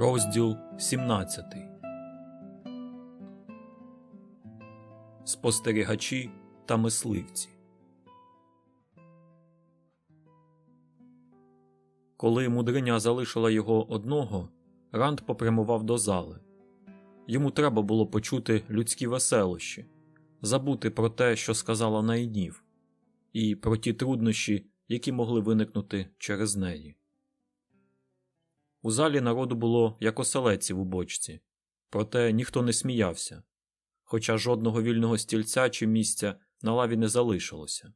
Розділ 17 Спостерігачі та мисливці. Коли мудриня залишила його одного, Ранд попрямував до зали. Йому треба було почути людські веселощі, забути про те, що сказала Найнів, і про ті труднощі, які могли виникнути через неї. У залі народу було як оселедців у бочці, проте ніхто не сміявся, хоча жодного вільного стільця чи місця на лаві не залишилося,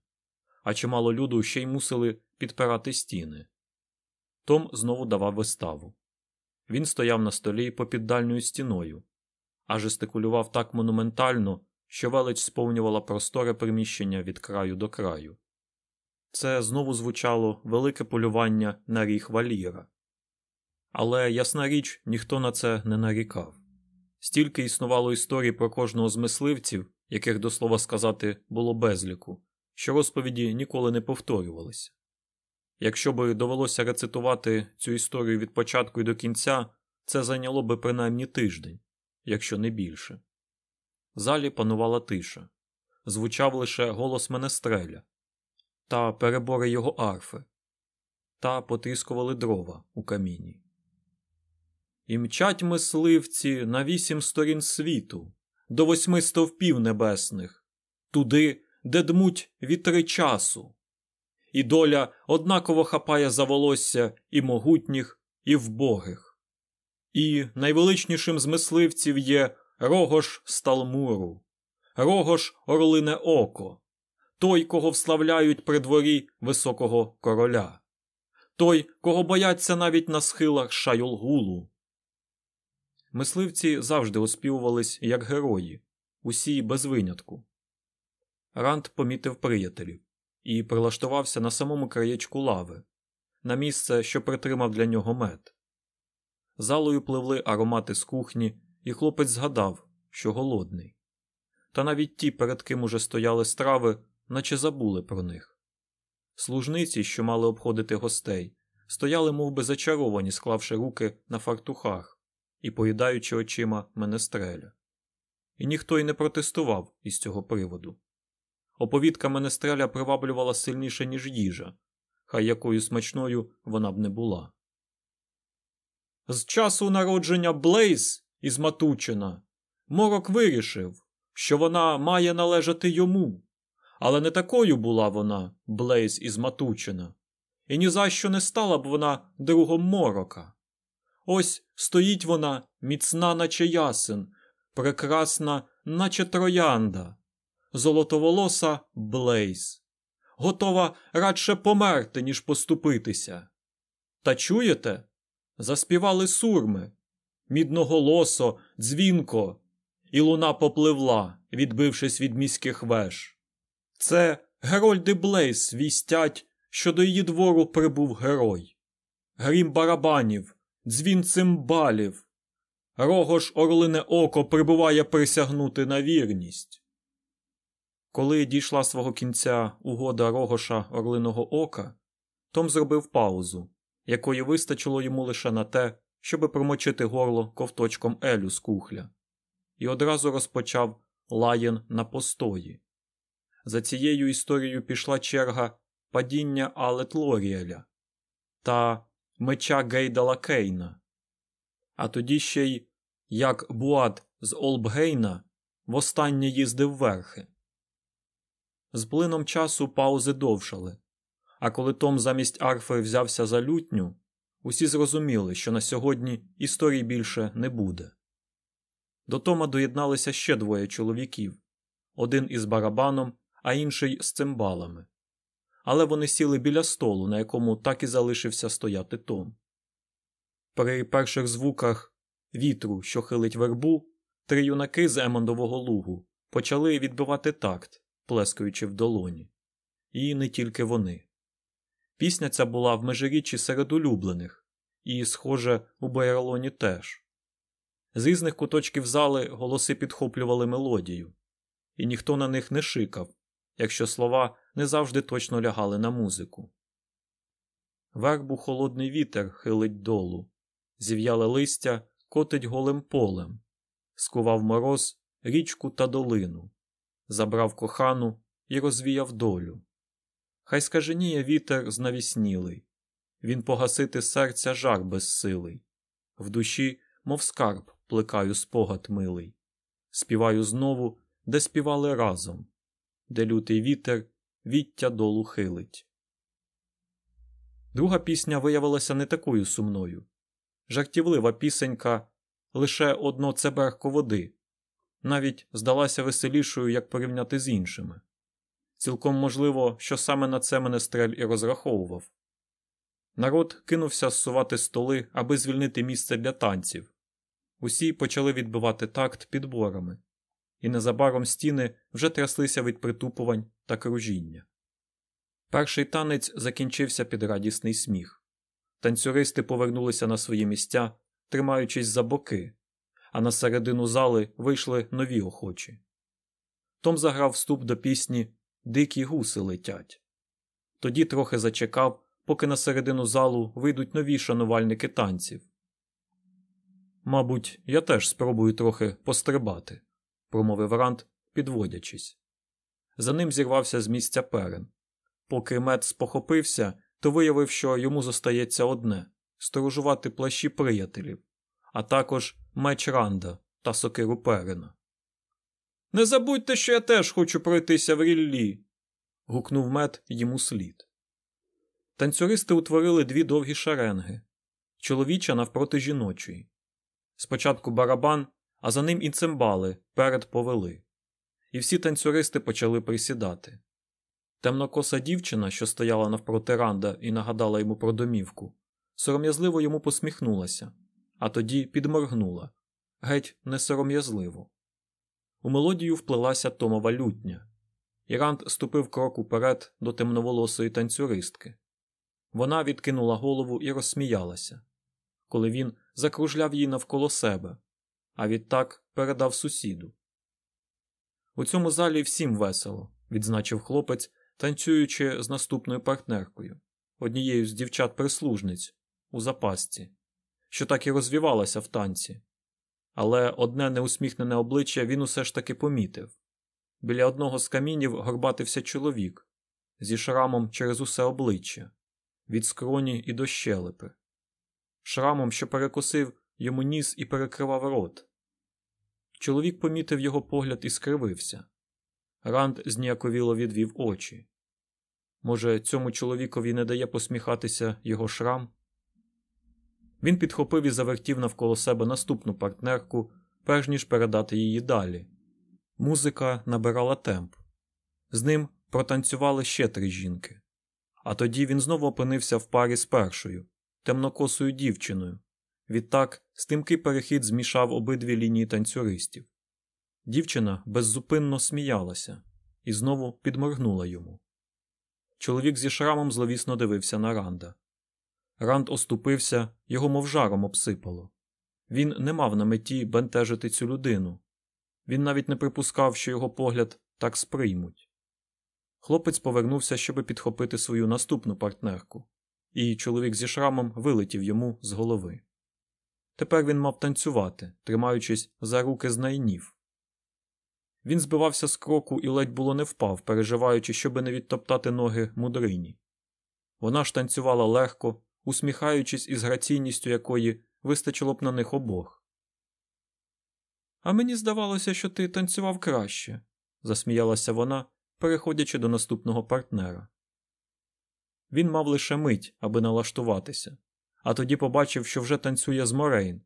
а чимало люду ще й мусили підпирати стіни. Том знову давав виставу. Він стояв на столі попід дальньою стіною, а жестикулював так монументально, що велич сповнювала просторе приміщення від краю до краю. Це знову звучало велике полювання на ріг валіра. Але, ясна річ, ніхто на це не нарікав. Стільки існувало історій про кожного з мисливців, яких, до слова сказати, було безліку, що розповіді ніколи не повторювалися. Якщо би довелося рецитувати цю історію від початку і до кінця, це зайняло би принаймні тиждень, якщо не більше. В залі панувала тиша, звучав лише голос Менестреля та перебори його арфи, та потріскували дрова у каміні. І мчать мисливці на вісім сторін світу, до восьми стовпів небесних, туди, де дмуть вітри часу. І доля однаково хапає за волосся і могутніх, і вбогих. І найвеличнішим з мисливців є Рогош Сталмуру, Рогош Орлине Око, той, кого вславляють при дворі високого короля, той, кого бояться навіть на схилах Шайолгулу. Мисливці завжди оспівувались як герої, усі без винятку. Ранд помітив приятелів і прилаштувався на самому краєчку лави, на місце, що притримав для нього мед. Залою пливли аромати з кухні, і хлопець згадав, що голодний. Та навіть ті, перед ким уже стояли страви, наче забули про них. Служниці, що мали обходити гостей, стояли мов би, зачаровані, склавши руки на фартухах і поїдаючи очима менестреля. І ніхто й не протестував із цього приводу. Оповідка менестреля приваблювала сильніше, ніж їжа, хай якою смачною вона б не була. З часу народження Блейз із Матучина Морок вирішив, що вона має належати йому, але не такою була вона, Блейз із Матучина, і ні за що не стала б вона другом морока. Ось стоїть вона, міцна, наче ясен, прекрасна, наче троянда, золотоволоса Блейз, готова радше померти, ніж поступитися. Та чуєте? Заспівали сурми, мідноголосо, дзвінко, і луна попливла, відбившись від міських веж. Це Герольди Блейз вістять, що до її двору прибув герой. Грім барабанів, дзвін цимбалів. Рогош Орлине Око прибуває присягнути на вірність. Коли дійшла свого кінця угода Рогоша Орлиного Ока, Том зробив паузу, якої вистачило йому лише на те, щоби промочити горло ковточком Елю з кухля, і одразу розпочав лаєн на постої. За цією історією пішла черга падіння Алет Лоріеля та меча Гейдала Кейна, а тоді ще й як Буат з Олбгейна востаннє їздив верхи. З плином часу паузи довшали, а коли Том замість арфи взявся за лютню, усі зрозуміли, що на сьогодні історій більше не буде. До Тома доєдналися ще двоє чоловіків один із барабаном, а інший з цимбалами. Але вони сіли біля столу, на якому так і залишився стояти Том. При перших звуках вітру, що хилить вербу, три юнаки з Емондового лугу почали відбивати такт, плескаючи в долоні. І не тільки вони. Пісня ця була в межиріччі серед улюблених, і, схоже, у Байралоні теж. З різних куточків зали голоси підхоплювали мелодію, і ніхто на них не шикав, якщо слова не завжди точно лягали на музику. Вербу холодний вітер хилить долу, зів'яле листя котить голим полем, скував мороз річку та долину, забрав кохану і розвіяв долю. Хай скаженіє вітер знавіснілий, він погасити серця жар безсилий, в душі, мов скарб, плекаю спогад милий, співаю знову, де співали разом, де лютий вітер віття долу хилить. Друга пісня виявилася не такою сумною. Жартівлива пісенька лише одно цеберко води, навіть здалася веселішою, як порівняти з іншими. Цілком можливо, що саме на це мене стрель і розраховував. Народ кинувся зсувати столи, аби звільнити місце для танців. Усі почали відбивати такт підборами, і незабаром стіни вже тряслися від притупувань та кружіння. Перший танець закінчився під радісний сміх. Танцюристи повернулися на свої місця, тримаючись за боки, а на середину зали вийшли нові охочі. Том заграв вступ до пісні Дикі гуси летять. Тоді трохи зачекав, поки на середину залу вийдуть нові шанувальники танців. Мабуть, я теж спробую трохи пострибати, промовив Рант, підводячись. За ним зірвався з місця перен. Поки мед спохопився, то виявив, що йому зостається одне сторожувати плащі приятелів, а також меч Ранда та сокиру перена. Не забудьте, що я теж хочу пройтися в ріллі. гукнув мед йому слід. Танцюристи утворили дві довгі шеренги чоловіча навпроти жіночої. Спочатку барабан, а за ним і цимбали перед повели. І всі танцюристи почали присідати. Темнокоса дівчина, що стояла навпроти ранда і нагадала йому про домівку, сором'язливо йому посміхнулася, а тоді підморгнула геть несором'язливо. У мелодію вплилася Томова лютня, і Ранд ступив крок уперед до темноволосої танцюристки. Вона відкинула голову і розсміялася, коли він закружляв її навколо себе, а відтак передав сусіду. У цьому залі всім весело, відзначив хлопець, танцюючи з наступною партнеркою, однією з дівчат-прислужниць у запасці, що так і розвівалася в танці. Але одне неусміхнене обличчя він усе ж таки помітив. Біля одного з камінів горбатився чоловік зі шрамом через усе обличчя, від скроні і до щелепи, шрамом, що перекосив йому ніс і перекривав рот. Чоловік помітив його погляд і скривився. Ранд зніяковіло відвів очі. Може, цьому чоловікові не дає посміхатися його шрам? Він підхопив і завертів навколо себе наступну партнерку, перш ніж передати її далі. Музика набирала темп. З ним протанцювали ще три жінки. А тоді він знову опинився в парі з першою, темнокосою дівчиною. Відтак стимкий перехід змішав обидві лінії танцюристів. Дівчина беззупинно сміялася і знову підморгнула йому. Чоловік зі шрамом зловісно дивився на Ранда. Ранд оступився, його мов жаром обсипало. Він не мав на меті бентежити цю людину. Він навіть не припускав, що його погляд так сприймуть. Хлопець повернувся, щоб підхопити свою наступну партнерку, і чоловік зі шрамом вилетів йому з голови. Тепер він мав танцювати, тримаючись за руки з найнів. Він збивався з кроку і ледь було не впав, переживаючи, щоби не відтоптати ноги мудрині. Вона ж танцювала легко, усміхаючись із граційністю якої вистачило б на них обох. А мені здавалося, що ти танцював краще, засміялася вона, переходячи до наступного партнера. Він мав лише мить, аби налаштуватися, а тоді побачив, що вже танцює з Морейн.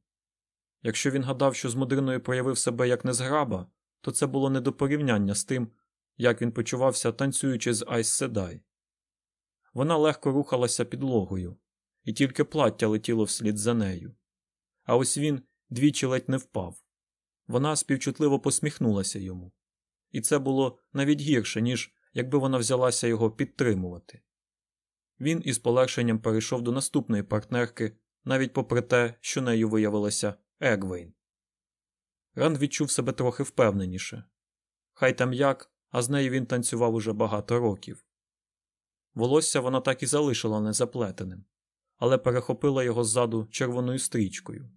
Якщо він гадав, що з мудриною проявив себе як незграба, то це було не до порівняння з тим, як він почувався, танцюючи з Айс Седай. Вона легко рухалася підлогою, і тільки плаття летіло вслід за нею. А ось він двічі ледь не впав. Вона співчутливо посміхнулася йому, і це було навіть гірше, ніж якби вона взялася його підтримувати. Він із полегшенням перейшов до наступної партнерки, навіть попри те, що нею виявилася Егвейн. Ранд відчув себе трохи впевненіше. Хай там як, а з нею він танцював уже багато років. Волосся вона так і залишила незаплетеним, але перехопила його ззаду червоною стрічкою.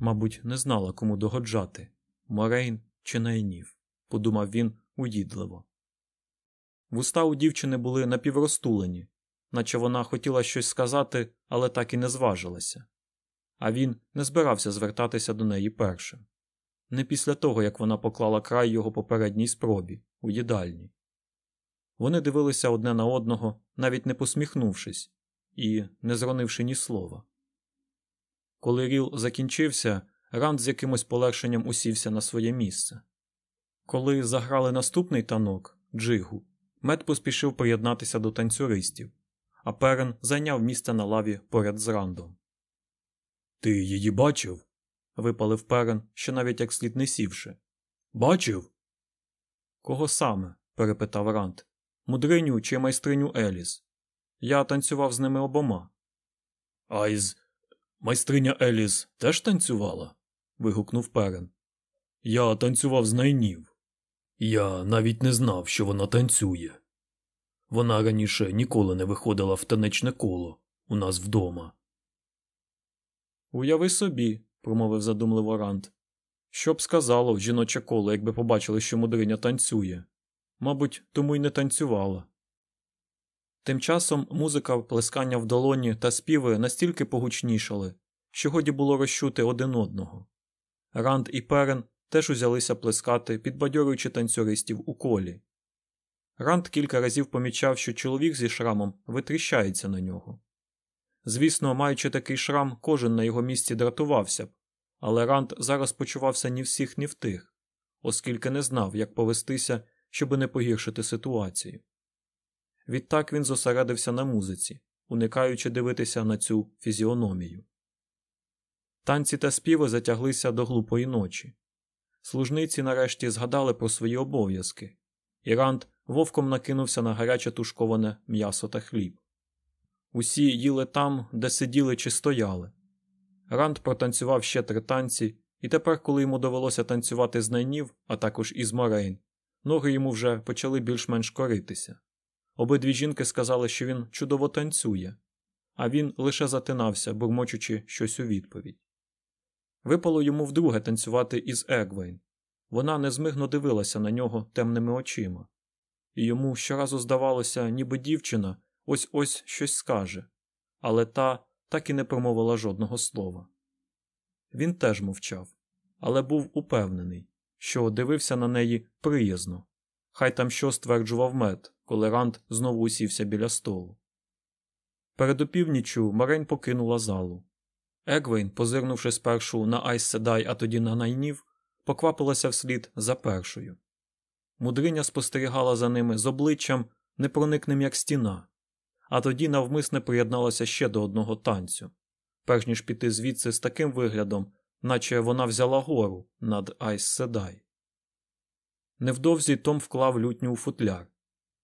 Мабуть, не знала, кому догоджати Морейн чи Найнів, подумав він уїдливо. Вуста у дівчини були напівростулені, наче вона хотіла щось сказати, але так і не зважилася. А він не збирався звертатися до неї першим. Не після того, як вона поклала край його попередній спробі у їдальні. Вони дивилися одне на одного, навіть не посміхнувшись і не зронивши ні слова. Коли ріл закінчився, Ранд з якимось полегшенням усівся на своє місце. Коли заграли наступний танок джигу, мед поспішив приєднатися до танцюристів, а перен зайняв місце на лаві поряд з Рандом. Ти її бачив? випалив перен, що навіть як слід не сівши. Бачив? Кого саме? перепитав Ранд. Мудриню чи майстриню Еліс. Я танцював з ними обома. А із майстриня Еліс теж танцювала? вигукнув перен. Я танцював з найнів. Я навіть не знав, що вона танцює. Вона раніше ніколи не виходила в танечне коло у нас вдома. Уяви собі, промовив задумливо Рант. Що б сказало жіноче коло, якби побачили, що мудриня танцює. Мабуть, тому й не танцювала. Тим часом музика, плескання в долоні та співи настільки погучнішали, що годі було розчути один одного. Ранд і Перен теж узялися плескати, підбадьорюючи танцюристів у колі. Ранд кілька разів помічав, що чоловік зі шрамом витріщається на нього. Звісно, маючи такий шрам, кожен на його місці дратувався б, але Ранд зараз почувався ні всіх, ні в тих, оскільки не знав, як повестися, щоби не погіршити ситуацію. Відтак він зосередився на музиці, уникаючи дивитися на цю фізіономію. Танці та співи затяглися до глупої ночі. Служниці нарешті згадали про свої обов'язки, і Ранд вовком накинувся на гаряче тушковане м'ясо та хліб. Усі їли там, де сиділи чи стояли. Ранд протанцював ще три танці, і тепер, коли йому довелося танцювати з найнів, а також із Морейн, ноги йому вже почали більш-менш коритися. Обидві жінки сказали, що він чудово танцює, а він лише затинався, бурмочучи щось у відповідь. Випало йому вдруге танцювати із Егвейн. Вона незмигно дивилася на нього темними очима, і йому щоразу здавалося, ніби дівчина ось ось щось скаже, але та так і не промовила жодного слова. Він теж мовчав, але був упевнений, що дивився на неї приязно, хай там що стверджував мед, коли Ранд знову усівся біля столу. Перед опівнічю Марень покинула залу. Егвейн, позирнувши спершу на Айс Седай, а тоді на найнів, поквапилася вслід за першою. Мудриня спостерігала за ними з обличчям непроникним як стіна, а тоді навмисне приєдналася ще до одного танцю, перш ніж піти звідси з таким виглядом, наче вона взяла гору над Айс Седай. Невдовзі Том вклав лютню у футляр,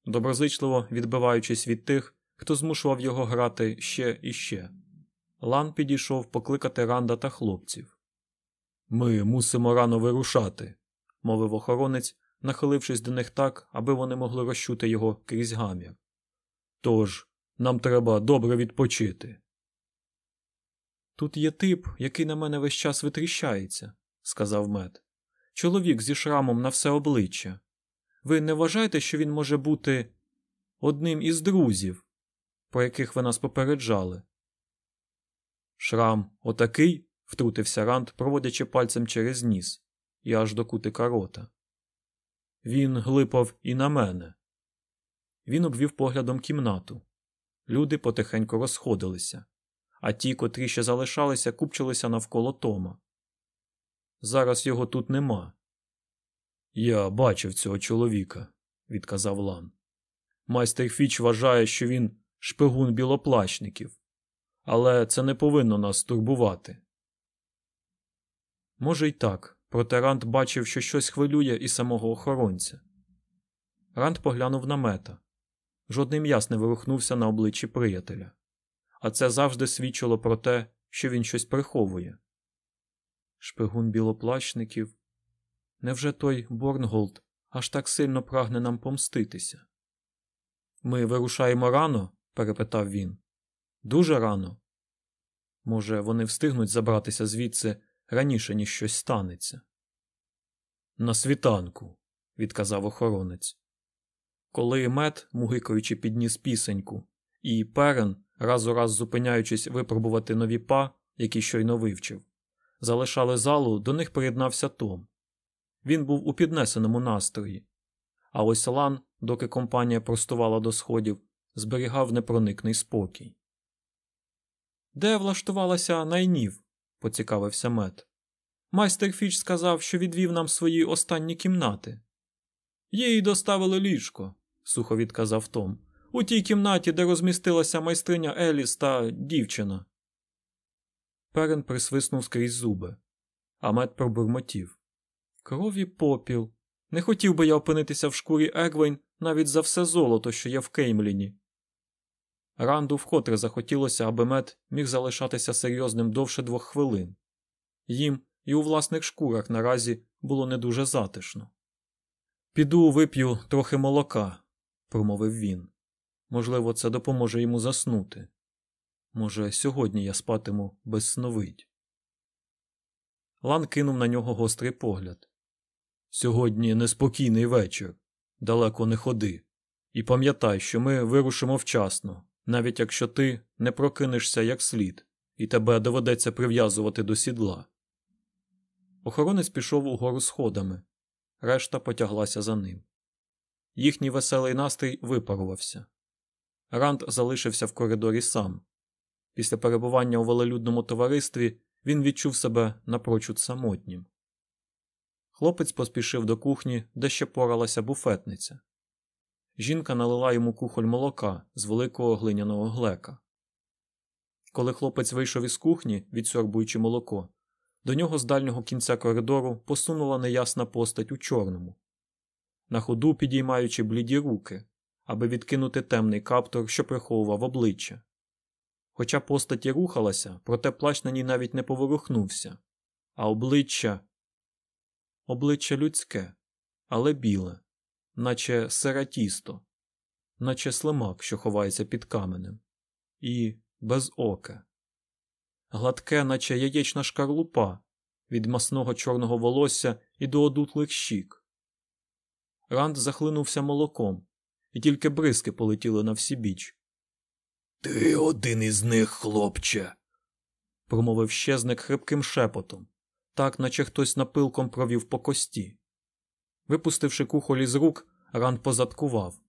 доброзичливо відбиваючись від тих, хто змушував його грати ще і ще. Лан підійшов покликати Ранда та хлопців. Ми мусимо рано вирушати, мовив охоронець, нахилившись до них так, аби вони могли розчути його крізь гамір. Тож нам треба добре відпочити. Тут є тип, який на мене весь час витріщається, сказав мед. Чоловік зі шрамом на все обличчя. Ви не вважаєте, що він може бути одним із друзів, про яких ви нас попереджали? Шрам отакий? втрутився Ранд, проводячи пальцем через ніс і аж до кутика рота. Він глипав і на мене. Він обвів поглядом кімнату. Люди потихеньку розходилися, а ті, котрі ще залишалися, купчилися навколо Тома. Зараз його тут нема. Я бачив цього чоловіка, відказав Лан. Майстер Фіч вважає, що він шпигун білоплачників, але це не повинно нас турбувати. Може, й так, проте Ранд бачив, що щось хвилює і самого охоронця. Ранд поглянув на мета. Жодний м'яс не вирухнувся на обличчі приятеля, а це завжди свідчило про те, що він щось приховує. Шпигун білоплачників. Невже той Борнголд аж так сильно прагне нам помститися? Ми вирушаємо рано? перепитав він. Дуже рано. Може, вони встигнуть забратися звідси раніше, ніж щось станеться. На світанку, відказав охоронець. Коли мед, мугикаючи, підніс пісеньку, і перен, раз у раз зупиняючись випробувати нові па, які щойно вивчив, залишали залу, до них приєднався Том. Він був у піднесеному настрої, а ось Лан, доки компанія простувала до сходів, зберігав непроникний спокій. Де влаштувалася найнів? Поцікавився мед. Майстер Фіч сказав, що відвів нам свої останні кімнати. Їй доставили ліжко, сухо відказав Том. У тій кімнаті, де розмістилася майстриня Еліс та дівчина. Перен присвиснув скрізь зуби, а мед пробурмотів. Крові попіл. Не хотів би я опинитися в шкурі Егвейн навіть за все золото, що є в Кеймліні. Ранду вкотре захотілося, аби мед міг залишатися серйозним довше двох хвилин. Їм і у власних шкурах наразі було не дуже затишно. Піду вип'ю трохи молока, промовив він. Можливо, це допоможе йому заснути. Може, сьогодні я спатиму без сновидь. Лан кинув на нього гострий погляд. Сьогодні неспокійний вечір. Далеко не ходи. І пам'ятай, що ми вирушимо вчасно, навіть якщо ти не прокинешся як слід, і тебе доведеться прив'язувати до сідла. Охоронець пішов угору сходами, решта потяглася за ним. Їхній веселий настрій випарувався. Ранд залишився в коридорі сам. Після перебування у велелюдному товаристві він відчув себе напрочуд самотнім. Хлопець поспішив до кухні, де ще поралася буфетниця. Жінка налила йому кухоль молока з великого глиняного глека. Коли хлопець вийшов із кухні, відсорбуючи молоко, до нього з дальнього кінця коридору посунула неясна постать у чорному, на ходу підіймаючи бліді руки, аби відкинути темний каптур, що приховував обличчя. Хоча постать і рухалася, проте плащ на ній навіть не поворухнувся, а обличчя обличчя людське, але біле, наче сератісто, наче слимак, що ховається під каменем, і без ока. Гладке, наче яєчна шкарлупа від масного чорного волосся і до одутлих щік. Ранд захлинувся молоком, і тільки бризки полетіли на всі біч. Ти один із них, хлопче, промовив щезник хрипким шепотом, так наче хтось напилком провів по кості. Випустивши кухолі з рук, Ранд позадкував.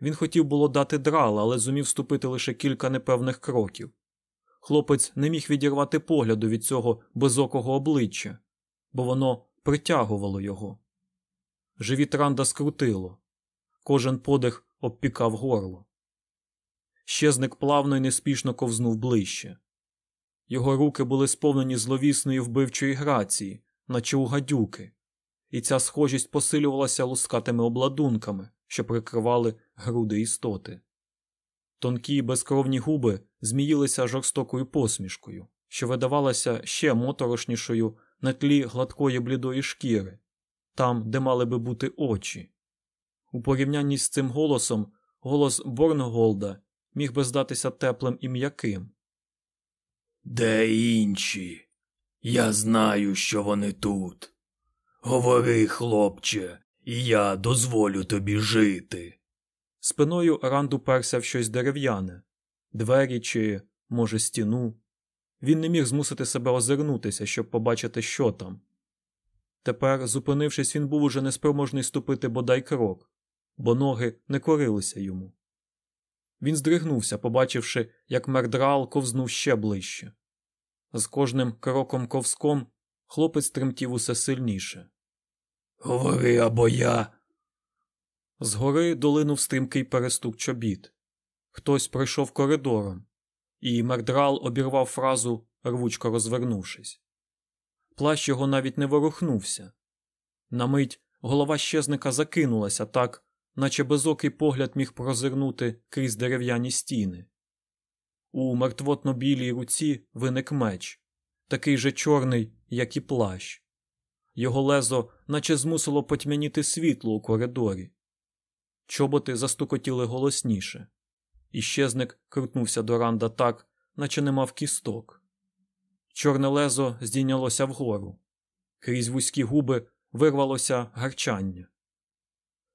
Він хотів було дати драла, але зумів ступити лише кілька непевних кроків. Хлопець не міг відірвати погляду від цього безокого обличчя, бо воно притягувало його. Живіт Ранда скрутило, кожен подих обпікав горло. Щезник плавно і неспішно ковзнув ближче. Його руки були сповнені зловісної вбивчої грації, наче у гадюки, і ця схожість посилювалася лускатими обладунками, що прикривали груди істоти. Тонкі безкровні губи зміїлися жорстокою посмішкою, що видавалася ще моторошнішою на тлі гладкої блідої шкіри, там, де мали би бути очі. У порівнянні з цим голосом голос Борнголда міг би здатися теплим і м'яким. Де інші? Я знаю, що вони тут. Говори, хлопче, і я дозволю тобі жити. Спиною Ранд уперся в щось дерев'яне, двері чи, може, стіну. Він не міг змусити себе озирнутися, щоб побачити, що там. Тепер, зупинившись, він був уже неспроможний ступити бодай крок, бо ноги не корилися йому. Він здригнувся, побачивши, як мердрал ковзнув ще ближче. З кожним кроком ковском хлопець тремтів усе сильніше. Говори або я. Згори долинув стрімкий перестук чобіт. Хтось пройшов коридором, і мердрал обірвав фразу, рвучко розвернувшись. Плащ його навіть не ворухнувся. На мить голова щезника закинулася так, наче безокий погляд міг прозирнути крізь дерев'яні стіни. У мертвотно білій руці виник меч, такий же чорний, як і плащ. Його лезо наче змусило потьмяніти світло у коридорі. Чоботи застукотіли голосніше, і щезник крутнувся до ранда так, наче не мав кісток. Чорне лезо здійнялося вгору. Крізь вузькі губи вирвалося гарчання.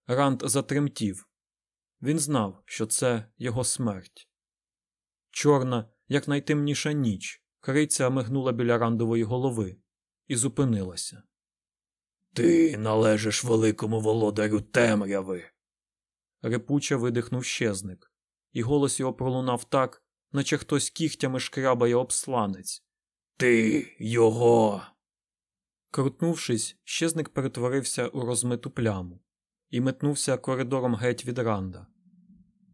Ранд затремтів. Він знав, що це його смерть. Чорна, як найтемніша ніч, криця мигнула біля рандової голови і зупинилася. Ти належиш великому володарю темряви. Репуче видихнув щезник, і голос його пролунав так, наче хтось кігтями шкрабає обсланець. Ти його. Крутнувшись, щезник перетворився у розмиту пляму і метнувся коридором геть від ранда.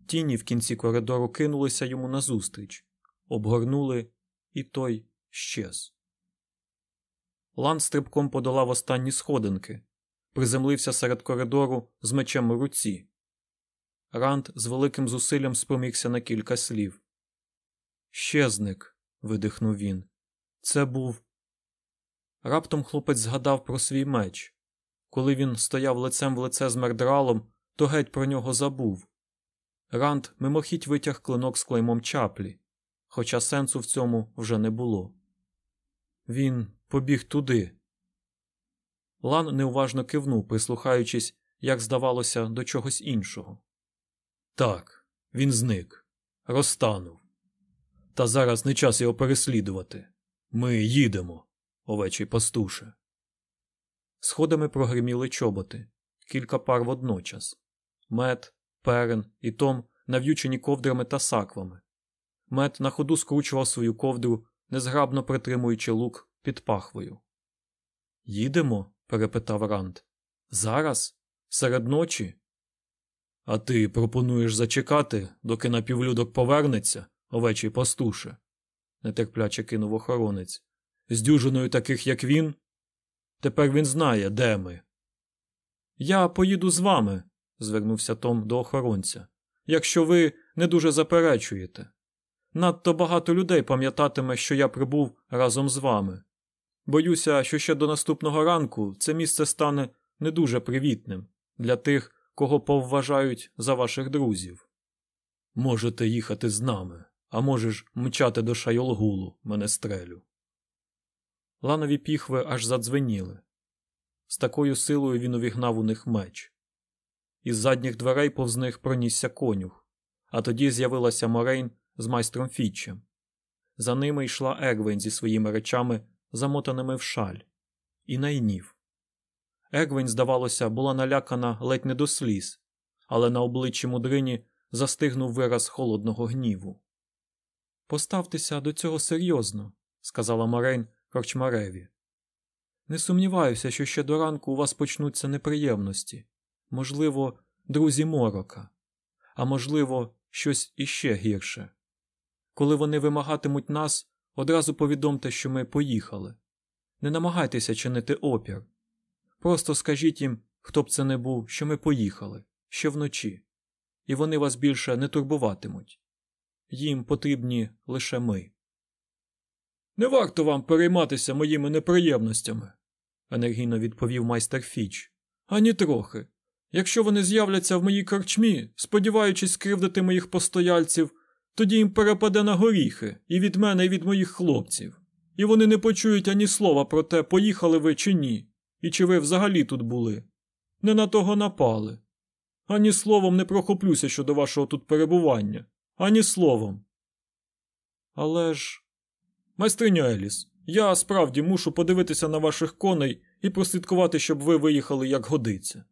Тіні в кінці коридору кинулися йому назустріч, обгорнули, і той щез. Лан стрибком подолав останні сходинки, приземлився серед коридору з мечем у руці. Ранд з великим зусиллям спромігся на кілька слів. Щезник, видихнув він. Це був. Раптом хлопець згадав про свій меч. Коли він стояв лицем в лице з мердралом, то геть про нього забув. Ранд мимохідь витяг клинок з клеймом чаплі, хоча сенсу в цьому вже не було. Він побіг туди. Лан неуважно кивнув, прислухаючись, як здавалося, до чогось іншого. Так, він зник, розтанув. Та зараз не час його переслідувати. Ми їдемо, овечий пастуше. Сходами прогриміли чоботи, кілька пар водночас. Мед, перен і Том нав'ючені ковдрами та саквами. Мед на ходу скручував свою ковдру, незграбно притримуючи лук під пахвою. Їдемо? перепитав Ранд. Зараз? Серед ночі? А ти пропонуєш зачекати, доки напівлюдок повернеться, овечий пастуше, нетерпляче кинув охоронець. З дюжиною таких, як він. Тепер він знає, де ми. Я поїду з вами, звернувся Том до охоронця, якщо ви не дуже заперечуєте. Надто багато людей пам'ятатиме, що я прибув разом з вами. Боюся, що ще до наступного ранку це місце стане не дуже привітним для тих, кого повважають за ваших друзів. Можете їхати з нами, а можеш мчати до шайолгулу, менестрелю. Ланові піхви аж задзвеніли. З такою силою він увігнав у них меч. Із задніх дверей повз них пронісся конюх, а тоді з'явилася Морейн з майстром Фітчем. За ними йшла Егвень зі своїми речами, замотаними в шаль, і найнів. Егвень, здавалося, була налякана ледь не до сліз, але на обличчі мудрині застигнув вираз холодного гніву. Поставтеся до цього серйозно, сказала Морейн корчмареві. Не сумніваюся, що ще до ранку у вас почнуться неприємності, можливо, друзі морока, а можливо, щось іще гірше. Коли вони вимагатимуть нас, одразу повідомте, що ми поїхали. Не намагайтеся чинити опір. Просто скажіть їм, хто б це не був, що ми поїхали, ще вночі, і вони вас більше не турбуватимуть. Їм потрібні лише ми. Не варто вам перейматися моїми неприємностями, енергійно відповів майстер Фіч. Ані трохи. Якщо вони з'являться в моїй корчмі, сподіваючись скривдити моїх постояльців, тоді їм перепаде на горіхи і від мене, і від моїх хлопців. І вони не почують ані слова про те, поїхали ви чи ні, і чи ви взагалі тут були. Не на того напали. Ані словом не прохоплюся щодо вашого тут перебування, ані словом. Але ж. Майстриня Еліс, я справді мушу подивитися на ваших коней і прослідкувати, щоб ви виїхали як годиться.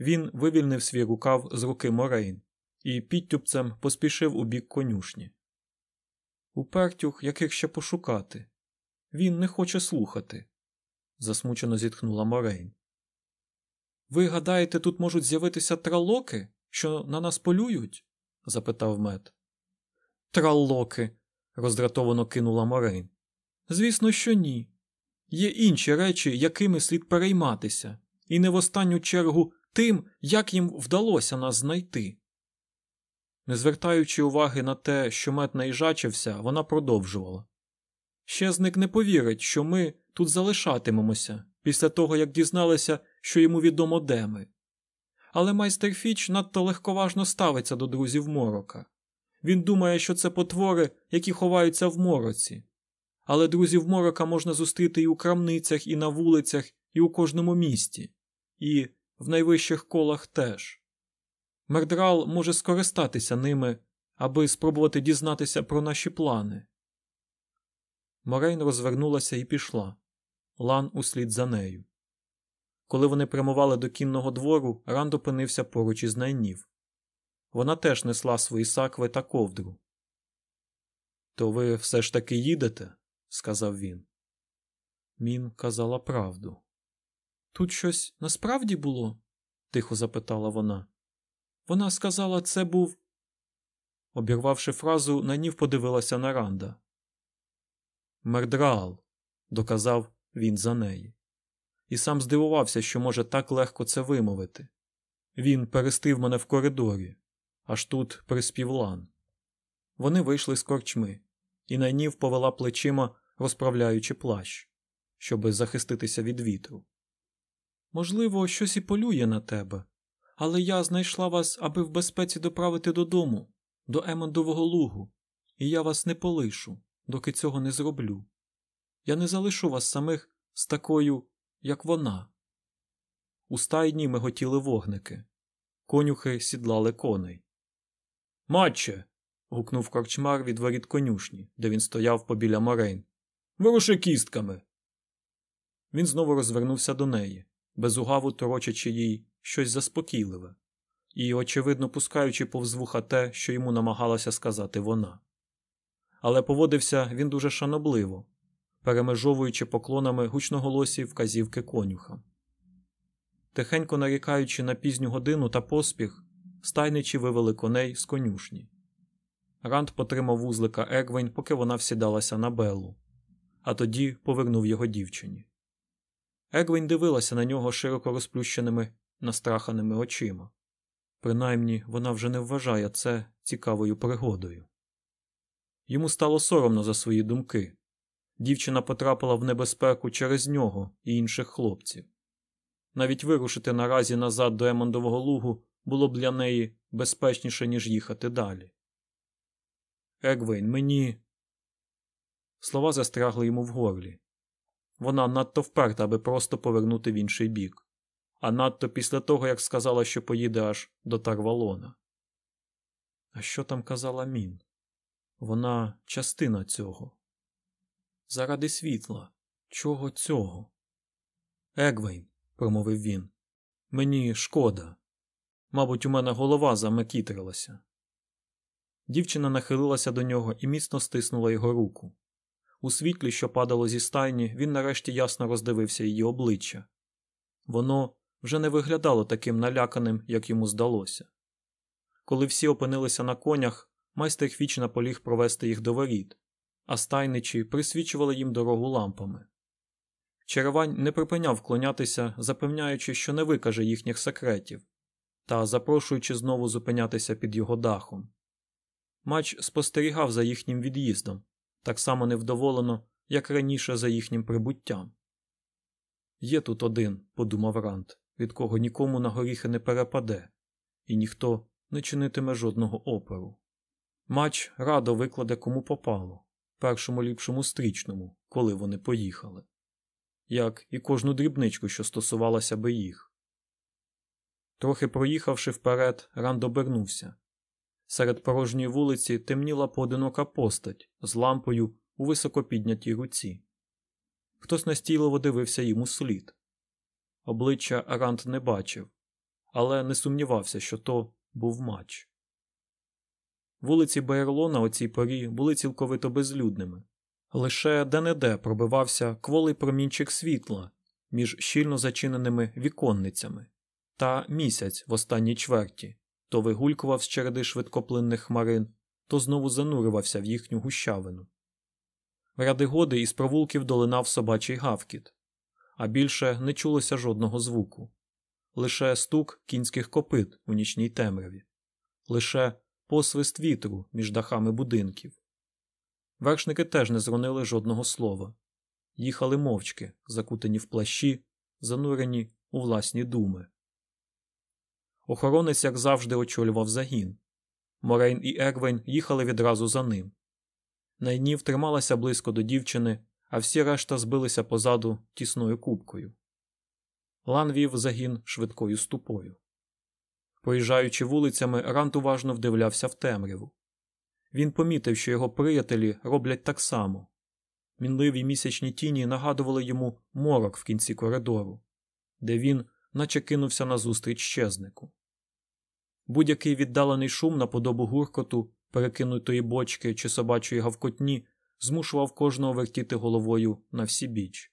Він вивільнив свій рукав з руки Морейн і підтюпцем поспішив у бік конюшні. Упертюх, яких ще пошукати. Він не хоче слухати, засмучено зітхнула Морейн. Ви гадаєте, тут можуть з'явитися тралоки, що на нас полюють? запитав мед. Тралоки, роздратовано кинула Морейн. Звісно, що ні. Є інші речі, якими слід перейматися, і не в останню чергу тим, як їм вдалося нас знайти. Не звертаючи уваги на те, що мед наїжачився, вона продовжувала. Щезник не повірить, що ми тут залишатимемося після того, як дізналися, що йому відомо де ми. Але майстер Фіч надто легковажно ставиться до друзів морока. Він думає, що це потвори, які ховаються в мороці. Але друзів морока можна зустріти і у крамницях, і на вулицях, і у кожному місті, і в найвищих колах теж. Мердрал може скористатися ними, аби спробувати дізнатися про наші плани. Морейн розвернулася і пішла. Лан услід за нею. Коли вони прямували до кінного двору, Ранд опинився поруч із найнів. Вона теж несла свої сакви та ковдру. То ви все ж таки їдете? сказав він. Мін казала правду. Тут щось насправді було? тихо запитала вона. Вона сказала, це був. Обірвавши фразу, Нанів подивилася на Ранда. Мердраал, доказав він за неї. І сам здивувався, що може так легко це вимовити. Він перестив мене в коридорі, аж тут приспів лан. Вони вийшли з корчми, і найнів повела плечима, розправляючи плащ, щоби захиститися від вітру. Можливо, щось і полює на тебе, але я знайшла вас, аби в безпеці доправити додому, до Емондового лугу, і я вас не полишу, доки цього не зроблю. Я не залишу вас самих з такою, як вона. У стайні миготіли вогники, конюхи сідлали коней. Матче. гукнув корчмар від воріт конюшні, де він стояв побіля морейн. Вируши кістками. Він знову розвернувся до неї, безугаву торочачи їй щось заспокійливе і, очевидно, пускаючи повз вуха те, що йому намагалася сказати вона. Але поводився він дуже шанобливо, перемежовуючи поклонами гучноголосі вказівки конюхам. Тихенько нарікаючи на пізню годину та поспіх, стайничі вивели коней з конюшні. Ранд потримав вузлика Егвень, поки вона всідалася на Беллу, а тоді повернув його дівчині. Егвень дивилася на нього широко розплющеними, настраханими очима. Принаймні вона вже не вважає це цікавою пригодою. Йому стало соромно за свої думки. Дівчина потрапила в небезпеку через нього і інших хлопців. Навіть вирушити наразі назад до Емондового лугу було б для неї безпечніше, ніж їхати далі. Егвейн, мені. Слова застрягли йому в горлі. Вона надто вперта, аби просто повернути в інший бік, а надто після того, як сказала, що поїде аж до Тарвалона. А що там казала Мін? Вона частина цього. Заради світла. Чого цього? Егвейн, промовив він, мені шкода. Мабуть, у мене голова замекітрилася. Дівчина нахилилася до нього і міцно стиснула його руку. У світлі, що падало зі стайні, він нарешті ясно роздивився її обличчя. Воно вже не виглядало таким наляканим, як йому здалося. Коли всі опинилися на конях, майстер хвіч наполіг провести їх до воріт, а стайничі присвічували їм дорогу лампами. Черевань не припиняв вклонятися, запевняючи, що не викаже їхніх секретів, та запрошуючи знову зупинятися під його дахом. Мач спостерігав за їхнім від'їздом, так само невдоволено, як раніше за їхнім прибуттям. Є тут один, подумав Рант, від кого нікому на горіхи не перепаде, і ніхто не чинитиме жодного опору. Мач радо викладе кому попало, першому ліпшому стрічному, коли вони поїхали, як і кожну дрібничку, що стосувалася би їх. Трохи проїхавши вперед, Ранд обернувся. Серед порожньої вулиці темніла поодинока постать з лампою у високо піднятій руці. Хтось настійливо дивився йому слід. Обличчя Ранд не бачив, але не сумнівався, що то був матч. Вулиці Байерлона о цій порі були цілковито безлюдними. Лише де-не-де пробивався кволий промінчик світла між щільно зачиненими віконницями та місяць в останній чверті то вигулькував з череди швидкоплинних хмарин, то знову занурювався в їхню гущавину. В ряди годи із провулків долинав собачий гавкіт, а більше не чулося жодного звуку, лише стук кінських копит у нічній темряві, лише посвист вітру між дахами будинків. Вершники теж не зронили жодного слова, їхали мовчки, закутані в плащі, занурені у власні думи. Охоронець, як завжди, очолював загін. Морейн і Ервейн їхали відразу за ним. Найнів трималася близько до дівчини, а всі решта збилися позаду тісною кубкою. Лан вів загін швидкою ступою. Проїжджаючи вулицями, Рант уважно вдивлявся в темряву. Він помітив, що його приятелі роблять так само. Мінливі місячні тіні нагадували йому морок в кінці коридору, де він, наче кинувся назустріч щезнику. Будь-який віддалений шум на подобу гуркоту, перекинутої бочки чи собачої гавкотні змушував кожного вертіти головою на всі біч.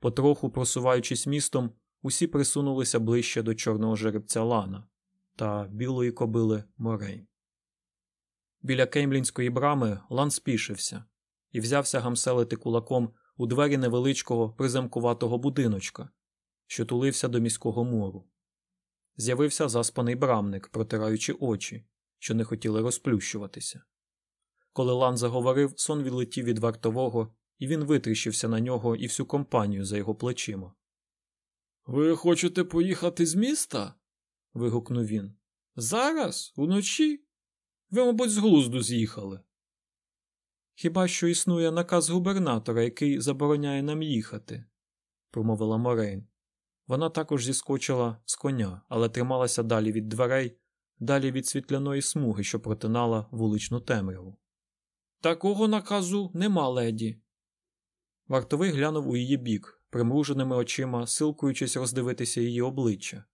Потроху просуваючись містом, усі присунулися ближче до чорного жеребця Лана та білої кобили Морей. Біля Кеймлінської брами Лан спішився і взявся гамселити кулаком у двері невеличкого приземкуватого будиночка, що тулився до міського мору. З'явився заспаний брамник, протираючи очі, що не хотіли розплющуватися. Коли Лан заговорив, сон відлетів від вартового, і він витріщився на нього і всю компанію за його плечима. Ви хочете поїхати з міста? вигукнув він. Зараз, уночі? Ви, мабуть, з глузду з'їхали. Хіба що існує наказ губернатора, який забороняє нам їхати, промовила Морейн. Вона також зіскочила з коня, але трималася далі від дверей, далі від світляної смуги, що протинала вуличну темряву. Такого наказу нема, леді. Вартовий глянув у її бік, примруженими очима, силкуючись роздивитися її обличчя.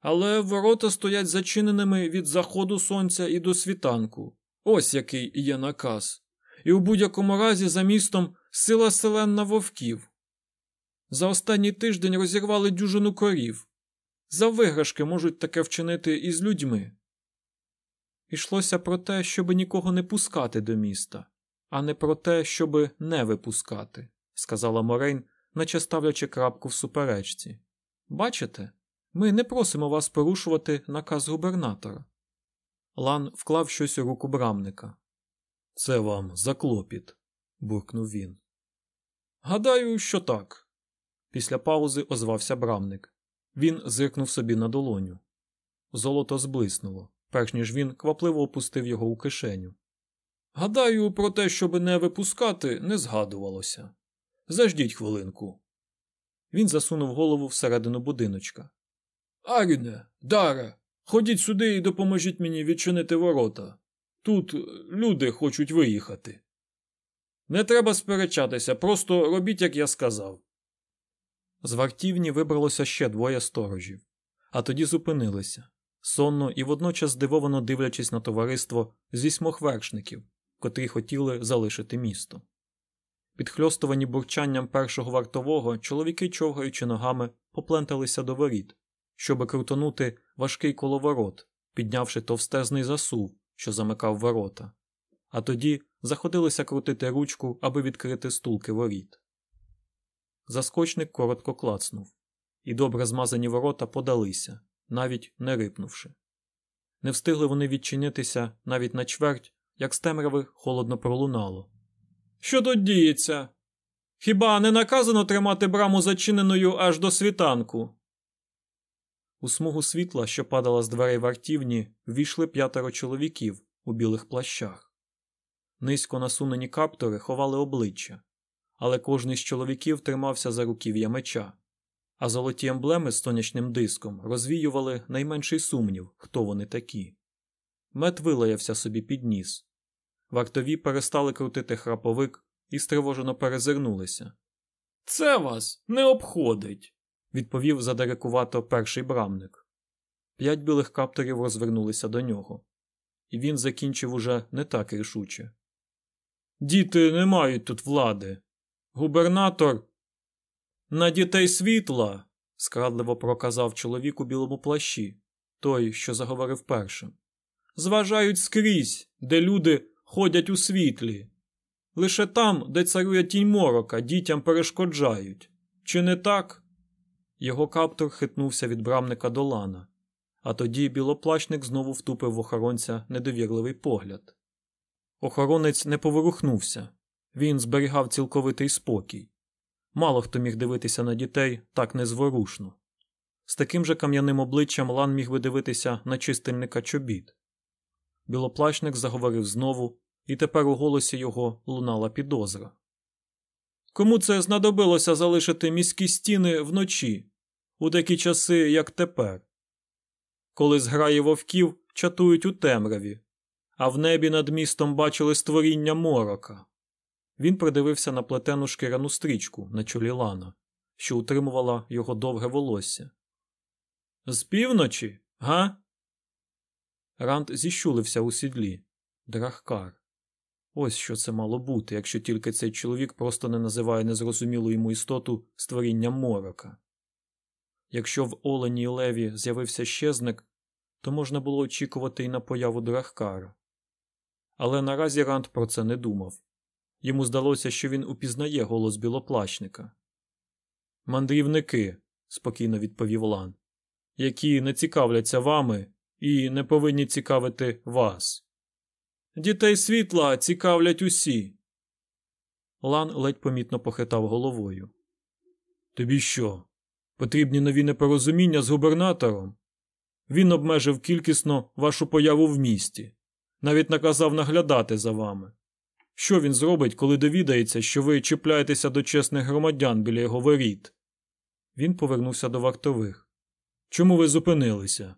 Але ворота стоять зачиненими від заходу сонця і до світанку. Ось який є наказ. І у будь-якому разі за містом сила селенна вовків. За останній тиждень розірвали дюжину корів. За виграшки можуть таке вчинити і з людьми. Ішлося про те, щоби нікого не пускати до міста, а не про те, щоби не випускати, сказала Морейн, наче ставлячи крапку в суперечці. Бачите, ми не просимо вас порушувати наказ губернатора. Лан вклав щось у руку брамника. Це вам за клопіт, буркнув він. Гадаю, що так. Після паузи озвався брамник. Він зиркнув собі на долоню. Золото зблиснуло, перш ніж він квапливо опустив його у кишеню. Гадаю, про те, щоб не випускати, не згадувалося. Заждіть хвилинку. Він засунув голову всередину будиночка. Аріне, Дара, ходіть сюди і допоможіть мені відчинити ворота. Тут люди хочуть виїхати. Не треба сперечатися, просто робіть, як я сказав. З вартівні вибралося ще двоє сторожів, а тоді зупинилися, сонно і водночас здивовано дивлячись на товариство з вісьмох вершників, котрі хотіли залишити місто. Підхльостувані бурчанням першого вартового, чоловіки, човгаючи ногами, попленталися до воріт, щоби крутонути важкий коловорот, піднявши товстезний засув, що замикав ворота, а тоді заходилися крутити ручку, аби відкрити стулки воріт. Заскочник коротко клацнув, і добре змазані ворота подалися, навіть не рипнувши. Не встигли вони відчинитися навіть на чверть, як з темряви холодно пролунало. Що тут діється? Хіба не наказано тримати браму зачиненою аж до світанку? У смугу світла, що падала з дверей вартівні, ввійшли п'ятеро чоловіків у білих плащах. Низько насунені каптори ховали обличчя, але кожний з чоловіків тримався за руків'я меча, а золоті емблеми з сонячним диском розвіювали найменший сумнів, хто вони такі. Мет вилаявся собі під ніс. Вартові перестали крутити храповик і стривожено перезирнулися. Це вас не обходить, відповів задерекувато перший брамник. П'ять білих капторів розвернулися до нього, і він закінчив уже не так рішуче. Діти не мають тут влади. Губернатор на дітей світла, скрадливо проказав чоловік у білому плащі, той, що заговорив першим. Зважають скрізь, де люди ходять у світлі. Лише там, де царює тінь морока, дітям перешкоджають. Чи не так? Його каптор хитнувся від брамника до лана, а тоді білоплащник знову втупив в охоронця недовірливий погляд. Охоронець не поворухнувся, він зберігав цілковитий спокій. Мало хто міг дивитися на дітей так незворушно. З таким же кам'яним обличчям Лан міг би дивитися на чистильника чобіт. Білоплащник заговорив знову, і тепер у голосі його лунала підозра. Кому це знадобилося залишити міські стіни вночі, у такі часи, як тепер? Коли зграї вовків чатують у темряві, а в небі над містом бачили створіння морока. Він придивився на плетену шкіряну стрічку на чолі лана, що утримувала його довге волосся. З півночі, га? Ранд зіщулився у сідлі. Драхкар. Ось що це мало бути, якщо тільки цей чоловік просто не називає незрозумілу йому істоту створінням морока. Якщо в Олені і Леві з'явився щезник, то можна було очікувати і на появу Драхкара. Але наразі Ранд про це не думав. Йому здалося, що він упізнає голос білоплачника. Мандрівники, спокійно відповів Лан, які не цікавляться вами і не повинні цікавити вас. Дітей світла цікавлять усі. Лан ледь помітно похитав головою. Тобі що? Потрібні нові непорозуміння з губернатором? Він обмежив кількісно вашу появу в місті, навіть наказав наглядати за вами. Що він зробить, коли довідається, що ви чіпляєтеся до чесних громадян біля його воріт? Він повернувся до вартових. Чому ви зупинилися?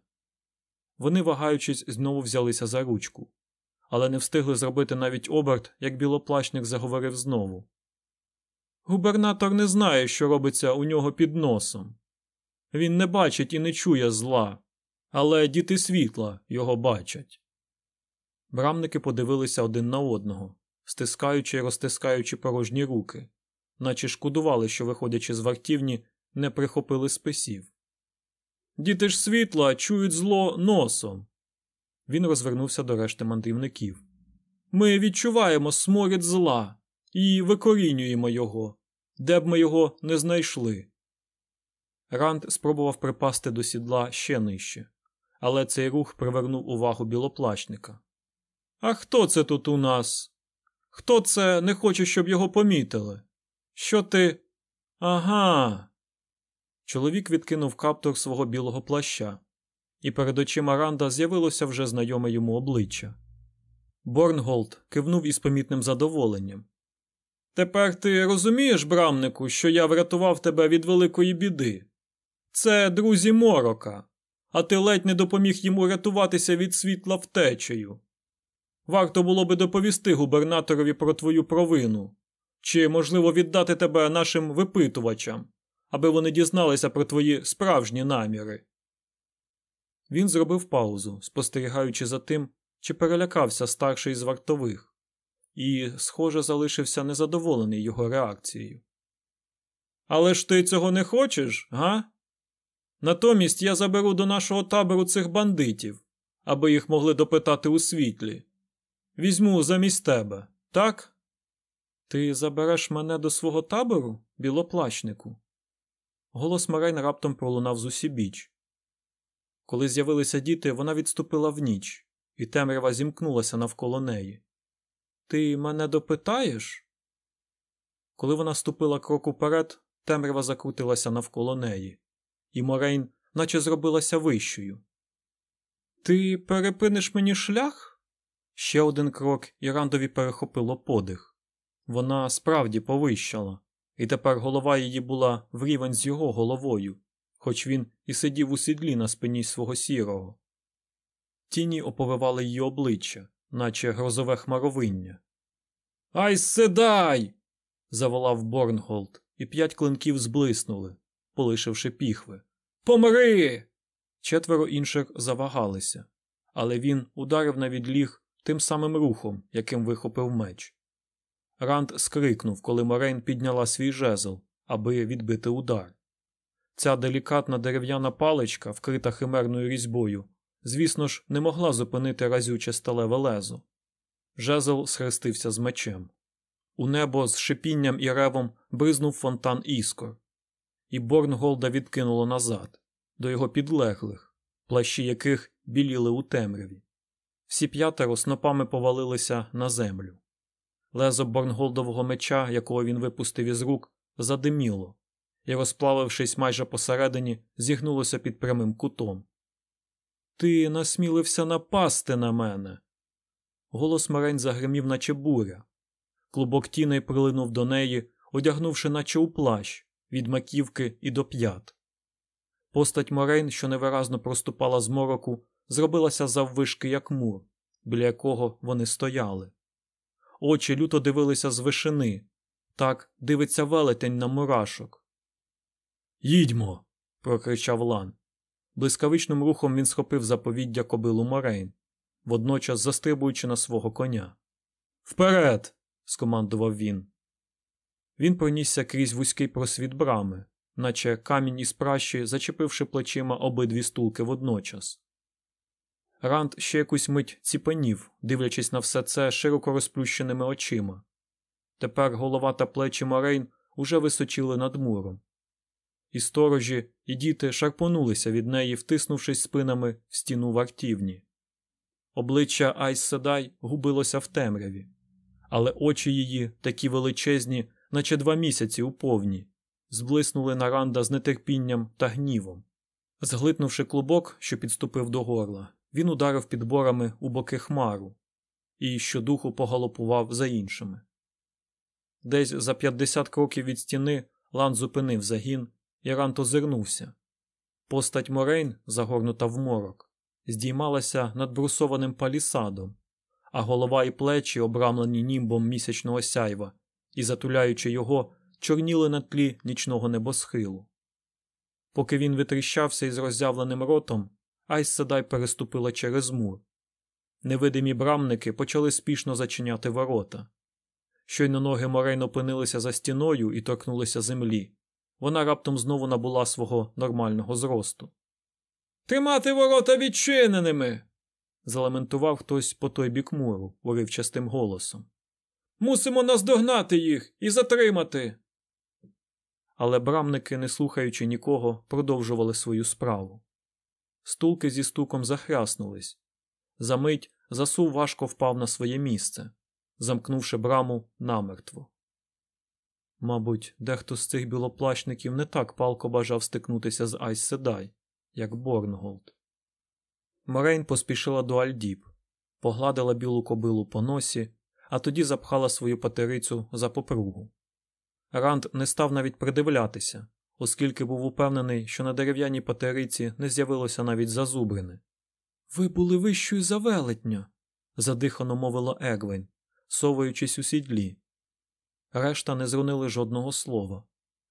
Вони, вагаючись, знову взялися за ручку, але не встигли зробити навіть оберт, як білоплащник заговорив знову. Губернатор не знає, що робиться у нього під носом. Він не бачить і не чує зла, але діти світла його бачать. Брамники подивилися один на одного, стискаючи і розтискаючи порожні руки, наче шкодували, що, виходячи з вартівні, не прихопили списів. Діти ж світла чують зло носом. Він розвернувся до решти мандрівників. Ми відчуваємо сморід зла і викорінюємо його, де б ми його не знайшли. Ранд спробував припасти до сідла ще нижче, але цей рух привернув увагу білоплачника. А хто це тут у нас? Хто це не хоче, щоб його помітили? Що ти. Ага. Чоловік відкинув каптур свого білого плаща, і перед очима Ранда з'явилося вже знайоме йому обличчя. Борнголд кивнув із помітним задоволенням. Тепер ти розумієш, брамнику, що я врятував тебе від великої біди? Це друзі морока, а ти ледь не допоміг йому рятуватися від світла втечею. Варто було би доповісти губернаторові про твою провину, чи, можливо, віддати тебе нашим випитувачам, аби вони дізналися про твої справжні наміри. Він зробив паузу, спостерігаючи за тим, чи перелякався старший з вартових, і, схоже, залишився незадоволений його реакцією. Але ж ти цього не хочеш, га? Натомість я заберу до нашого табору цих бандитів, аби їх могли допитати у світлі. Візьму замість тебе, так? Ти забереш мене до свого табору, білоплачнику? Голос Марейн раптом пролунав з усібіч. Коли з'явилися діти, вона відступила в ніч, і темрява зімкнулася навколо неї. Ти мене допитаєш? Коли вона ступила крок уперед, темрява закрутилася навколо неї, і Морейн наче зробилася вищою. Ти перепиниш мені шлях? Ще один крок, і Рандові перехопило подих. Вона справді повищала, і тепер голова її була в рівень з його головою, хоч він і сидів у сідлі на спині свого сірого. Тіні оповивали її обличчя, наче грозове хмаровиння. Ай седай. заволав Борнголд, і п'ять клинків зблиснули, полишивши піхви. Помри. Четверо інших завагалися, але він ударив на відліг тим самим рухом, яким вихопив меч. Ранд скрикнув, коли Морейн підняла свій жезл, аби відбити удар. Ця делікатна дерев'яна паличка, вкрита химерною різьбою, звісно ж, не могла зупинити разюче сталеве лезо. Жезл схрестився з мечем. У небо з шипінням і ревом бризнув фонтан іскор, і Борнголда відкинуло назад, до його підлеглих, плащі яких біліли у темряві. Всі п'ятеро снопами повалилися на землю. Лезо Борнголдового меча, якого він випустив із рук, задиміло, і, розплавившись майже посередині, зігнулося під прямим кутом. Ти насмілився напасти на мене, Голос Морейн загримів, наче буря. Клубок тіней прилинув до неї, одягнувши, наче у плащ, від маківки і до п'ят. Постать Морейн, що невиразно проступала з мороку, зробилася заввишки, як мур, біля якого вони стояли. Очі люто дивилися з вишини. Так дивиться велетень на мурашок. Їдьмо. прокричав Лан. Блискавичним рухом він схопив заповіддя кобилу Морейн, водночас застрибуючи на свого коня. Вперед! скомандував він. Він пронісся крізь вузький просвіт брами, наче камінь із пращі, зачепивши плечима обидві стулки водночас. Ранд ще якусь мить ціпанів, дивлячись на все це широко розплющеними очима. Тепер голова та плечі Морейн уже височили над муром. І сторожі, і діти шарпонулися від неї, втиснувшись спинами в стіну вартівні. Обличчя Айс Седай губилося в темряві, але очі її, такі величезні, наче два місяці у повні, зблиснули на Ранда з нетерпінням та гнівом. Зглитнувши клубок, що підступив до горла, він ударив підборами у боки хмару і щодуху погалопував за іншими. Десь за 50 кроків від стіни Лан зупинив загін, і Рант озирнувся. Постать Морейн, загорнута в морок, здіймалася над брусованим палісадом, а голова і плечі, обрамлені німбом місячного сяйва, і, затуляючи його, чорніли на тлі нічного небосхилу. Поки він витріщався із роззявленим ротом, Айс Седай переступила через мур. Невидимі брамники почали спішно зачиняти ворота. Щойно ноги Морейн опинилися за стіною і торкнулися землі. Вона раптом знову набула свого нормального зросту. Тримати ворота відчиненими. залементував хтось по той бік муру уривчастим голосом. Мусимо наздогнати їх і затримати. Але брамники, не слухаючи нікого, продовжували свою справу. Стулки зі стуком захряснулись. Замить засув важко впав на своє місце, замкнувши браму намертво. Мабуть, дехто з цих білоплащників не так палко бажав стикнутися з Айс Седай, як Борнголд. Морейн поспішила до Альдіб, погладила білу кобилу по носі, а тоді запхала свою патерицю за попругу. Ранд не став навіть придивлятися, оскільки був упевнений, що на дерев'яній патериці не з'явилося навіть зазубрини. Ви були вищою за велетня, задихано мовила Егвень, совуючись у сідлі. Решта не зронили жодного слова,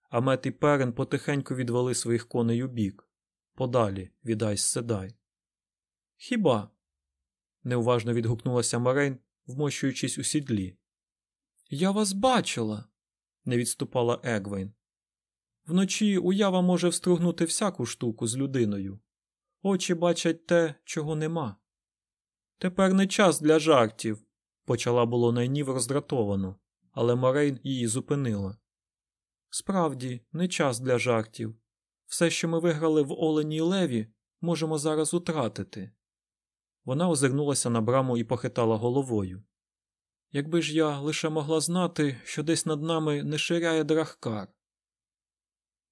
а мет і перен потихеньку відвели своїх коней у бік, подалі від Седай. Хіба? неуважно відгукнулася Марейн, вмощуючись у сідлі. Я вас бачила, не відступала Егвейн. Вночі уява може встругнути всяку штуку з людиною. Очі бачать те, чого нема. Тепер не час для жартів, почала було найнів роздратовано, але Морейн її зупинила. Справді, не час для жартів. Все, що ми виграли в Олені і Леві, можемо зараз утратити. Вона озирнулася на браму і похитала головою. Якби ж я лише могла знати, що десь над нами не ширяє драхкар.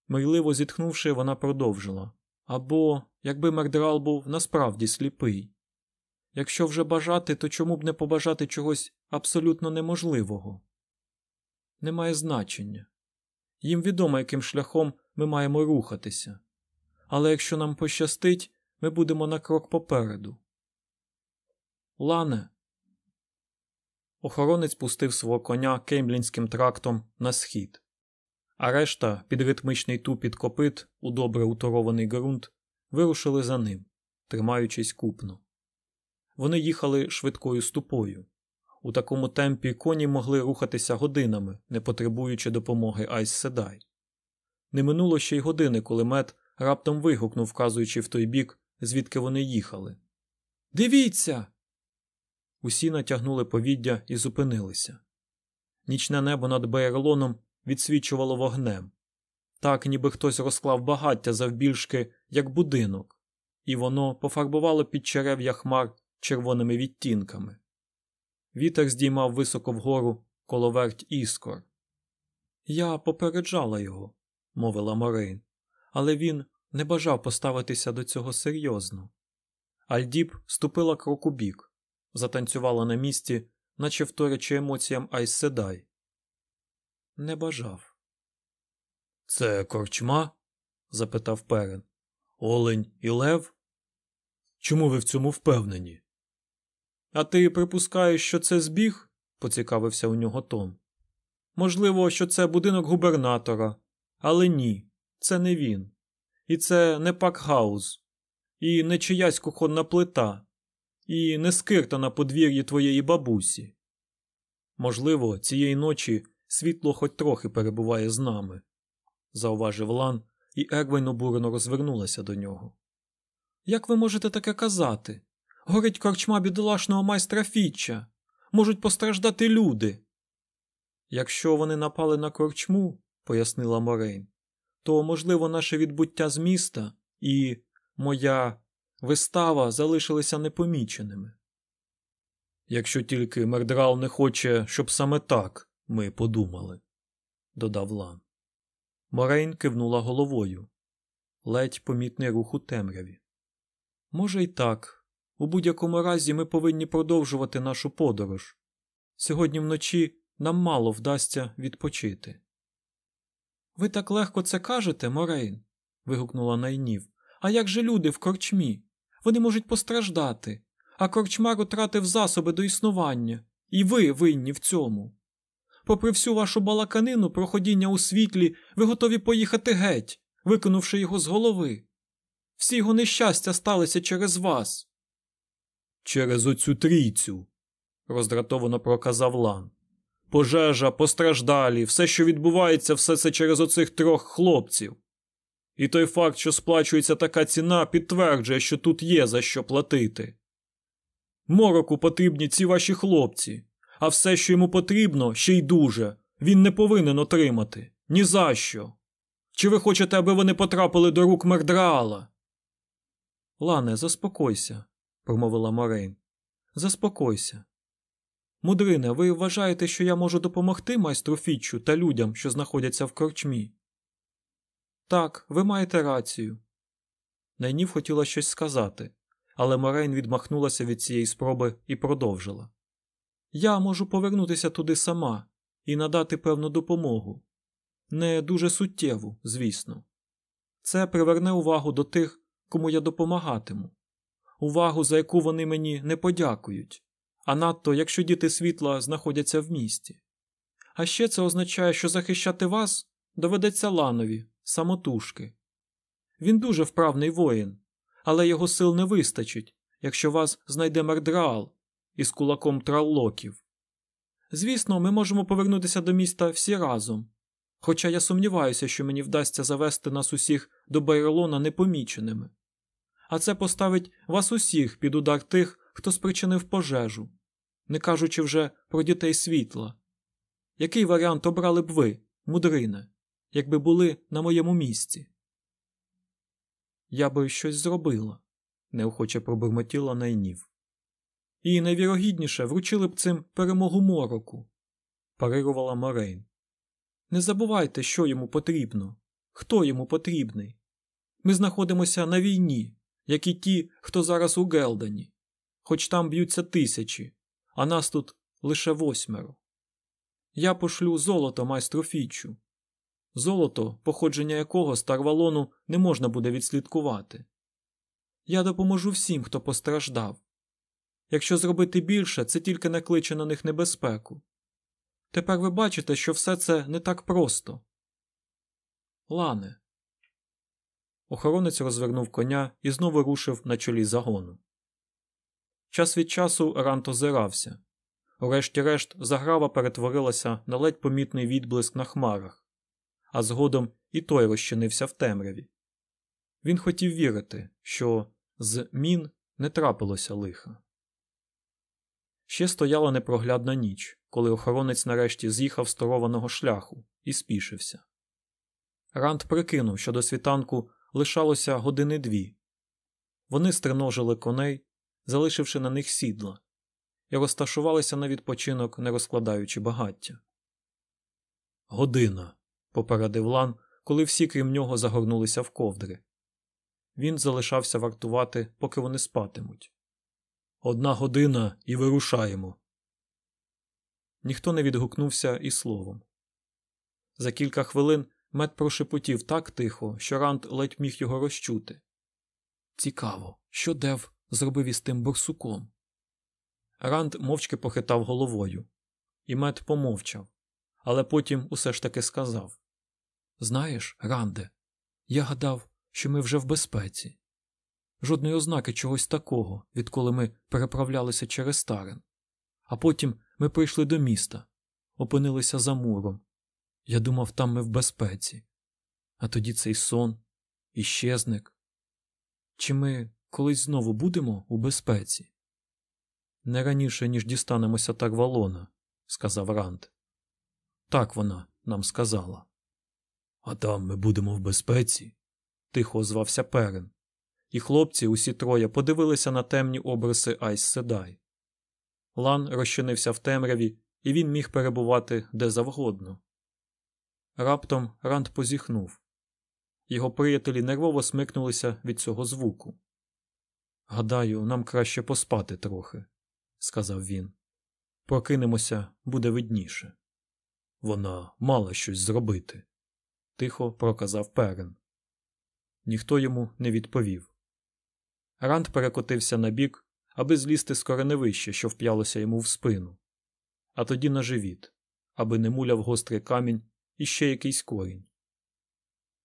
Мирливо зітхнувши, вона продовжила або, якби Мердрал був насправді сліпий. Якщо вже бажати, то чому б не побажати чогось абсолютно неможливого? Немає значення. Їм відомо, яким шляхом ми маємо рухатися. Але якщо нам пощастить, ми будемо на крок попереду. Лане. Охоронець пустив свого коня кемблінським трактом на схід, а решта, під ритмичний тупіт копит у добре уторований ґрунт, вирушили за ним, тримаючись купно. Вони їхали швидкою ступою. У такому темпі коні могли рухатися годинами, не потребуючи допомоги Айс Седай. Не минуло ще й години, коли мед раптом вигукнув, вказуючи в той бік, звідки вони їхали. Дивіться! Усі натягнули повіддя і зупинилися. Нічне небо над Бейерлоном відсвічувало вогнем, так ніби хтось розклав багаття завбільшки, як будинок, і воно пофарбувало під черев'я хмар червоними відтінками. Вітер здіймав високо вгору коловерть іскор. Я попереджала його, мовила Морейн, але він не бажав поставитися до цього серйозно. Альдіб ступила крок у бік, затанцювала на місці, наче вторячи емоціям Айс Седай. Не бажав. Це корчма? запитав перен. Олень і лев? Чому ви в цьому впевнені? А ти припускаєш, що це збіг? поцікавився у нього Том. Можливо, що це будинок губернатора, але ні, це не він. І це не пакхаус, і не чиясь кухонна плита, і не скирта на подвір'ї твоєї бабусі. Можливо, цієї ночі світло хоч трохи перебуває з нами, зауважив Лан, і Ервейн обурено розвернулася до нього. Як ви можете таке казати? Горить корчма бідолашного майстра Фітча. Можуть постраждати люди. Якщо вони напали на корчму, пояснила Морейн, то, можливо, наше відбуття з міста і моя вистава залишилися непоміченими. Якщо тільки Мердрал не хоче, щоб саме так ми подумали, додав Лан. Морейн кивнула головою. Ледь помітний рух у темряві. Може, й так. У будь-якому разі ми повинні продовжувати нашу подорож. Сьогодні вночі нам мало вдасться відпочити. Ви так легко це кажете, Морейн. вигукнула Найнів. А як же люди в корчмі? Вони можуть постраждати, а корчмар утратив засоби до існування, і ви винні в цьому. Попри всю вашу балаканину про ходіння у світлі, ви готові поїхати геть, викинувши його з голови. Всі його нещастя сталися через вас. Через оцю трійцю, роздратовано проказав Лан. Пожежа, постраждалі, все, що відбувається, все це через оцих трьох хлопців. І той факт, що сплачується така ціна, підтверджує, що тут є за що платити. Мороку потрібні ці ваші хлопці, а все, що йому потрібно, ще й дуже, він не повинен отримати. Ні за що. Чи ви хочете, аби вони потрапили до рук Мердраала? Лане, заспокойся, промовила Морейн. Заспокойся. Мудрине, ви вважаєте, що я можу допомогти майстру Фітчу та людям, що знаходяться в корчмі? Так, ви маєте рацію. Найнів хотіла щось сказати, але Морейн відмахнулася від цієї спроби і продовжила. Я можу повернутися туди сама і надати певну допомогу. Не дуже суттєву, звісно. Це приверне увагу до тих, кому я допомагатиму, увагу, за яку вони мені не подякують, а надто якщо діти світла знаходяться в місті. А ще це означає, що захищати вас доведеться ланові, самотужки. Він дуже вправний воїн, але його сил не вистачить, якщо вас знайде мердраал із кулаком траллоків. Звісно, ми можемо повернутися до міста всі разом, хоча я сумніваюся, що мені вдасться завести нас усіх до Байролона непоміченими. А це поставить вас усіх під удар тих, хто спричинив пожежу, не кажучи вже про дітей світла. Який варіант обрали б ви, мудрине, якби були на моєму місці? Я би щось зробила, неохоче пробурмотіла найнів. І найвірогідніше вручили б цим перемогу мороку, парирувала Морейн. Не забувайте, що йому потрібно, хто йому потрібний. Ми знаходимося на війні, як і ті, хто зараз у Гелдані, хоч там б'ються тисячі, а нас тут лише восьмеро. Я пошлю золото майстру Фічу. Золото, походження якого з Тарвалону не можна буде відслідкувати. Я допоможу всім, хто постраждав. Якщо зробити більше, це тільки накличе на них небезпеку. Тепер ви бачите, що все це не так просто. Лане. Охоронець розвернув коня і знову рушив на чолі загону. Час від часу Рант озирався. Урешті-решт заграва перетворилася на ледь помітний відблиск на хмарах, а згодом і той розчинився в темряві. Він хотів вірити, що з мін не трапилося лиха. Ще стояла непроглядна ніч, коли охоронець нарешті з'їхав з торованого шляху і спішився. Ранд прикинув, що до світанку лишалося години дві. Вони стриножили коней, залишивши на них сідла, і розташувалися на відпочинок, не розкладаючи багаття. Година, попередив Лан, коли всі, крім нього, загорнулися в ковдри. Він залишався вартувати, поки вони спатимуть. Одна година і вирушаємо. Ніхто не відгукнувся і словом. За кілька хвилин мед прошепотів так тихо, що Ранд ледь міг його розчути. Цікаво, що Дев зробив із тим борсуком. Ранд мовчки похитав головою, і мед помовчав, але потім усе ж таки сказав Знаєш, Ранде, я гадав, що ми вже в безпеці. Жодної ознаки чогось такого, відколи ми переправлялися через Тарен. А потім ми прийшли до міста, опинилися за муром. Я думав, там ми в безпеці. А тоді цей сон, іщезник. Чи ми колись знову будемо у безпеці? Не раніше, ніж дістанемося Тарвалона, сказав Ранд. Так вона нам сказала. А там ми будемо в безпеці, тихо озвався Перен. І хлопці, усі троє, подивилися на темні обриси Айс Седай. Лан розчинився в темряві, і він міг перебувати де завгодно. Раптом Ранд позіхнув. Його приятелі нервово смикнулися від цього звуку. Гадаю, нам краще поспати трохи, сказав він. Прокинемося, буде видніше. Вона мала щось зробити, тихо проказав Перен. Ніхто йому не відповів. Ранд перекотився на бік, аби злізти з кореневище, що вп'ялося йому в спину, а тоді на живіт, аби не муляв гострий камінь і ще якийсь корінь.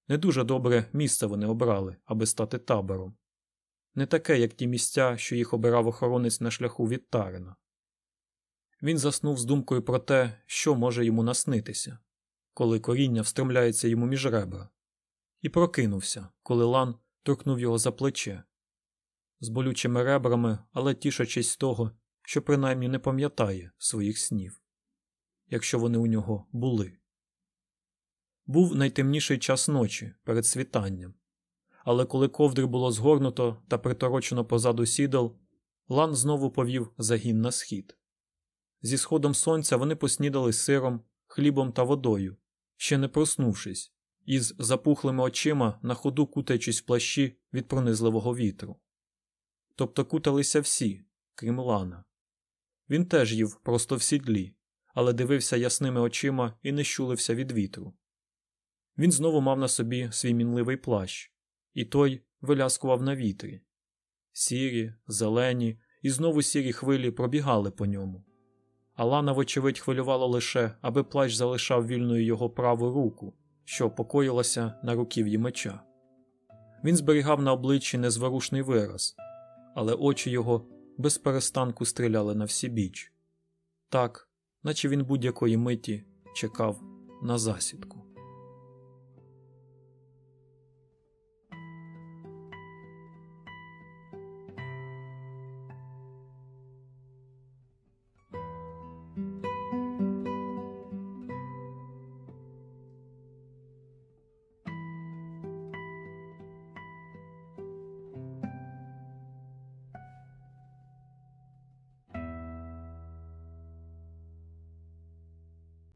Не дуже добре місце вони обрали, аби стати табором. Не таке, як ті місця, що їх обирав охоронець на шляху від Тарена. Він заснув з думкою про те, що може йому наснитися, коли коріння встромляється йому між ребра, і прокинувся, коли лан торкнув його за плече. З болючими ребрами, але тішачись того, що принаймні не пам'ятає своїх снів, якщо вони у нього були. Був найтемніший час ночі перед світанням, але коли ковдри було згорнуто та приторочено позаду сідал, Лан знову повів загін на схід. Зі сходом сонця вони поснідали сиром, хлібом та водою, ще не проснувшись, із запухлими очима на ходу кутаючись в плащі від пронизливого вітру. Тобто куталися всі, крім Лана. Він теж їв просто в сідлі, але дивився ясними очима і не щулився від вітру. Він знову мав на собі свій мінливий плащ, і той виляскував на вітрі. Сірі, зелені і знову сірі хвилі пробігали по ньому. Алана, вочевидь, хвилювало лише, аби плащ залишав вільною його праву руку, що покоїлася на руків'ї меча. Він зберігав на обличчі незворушний вираз, але очі його без перестанку стріляли на всі біч, так, наче він будь-якої миті чекав на засідку.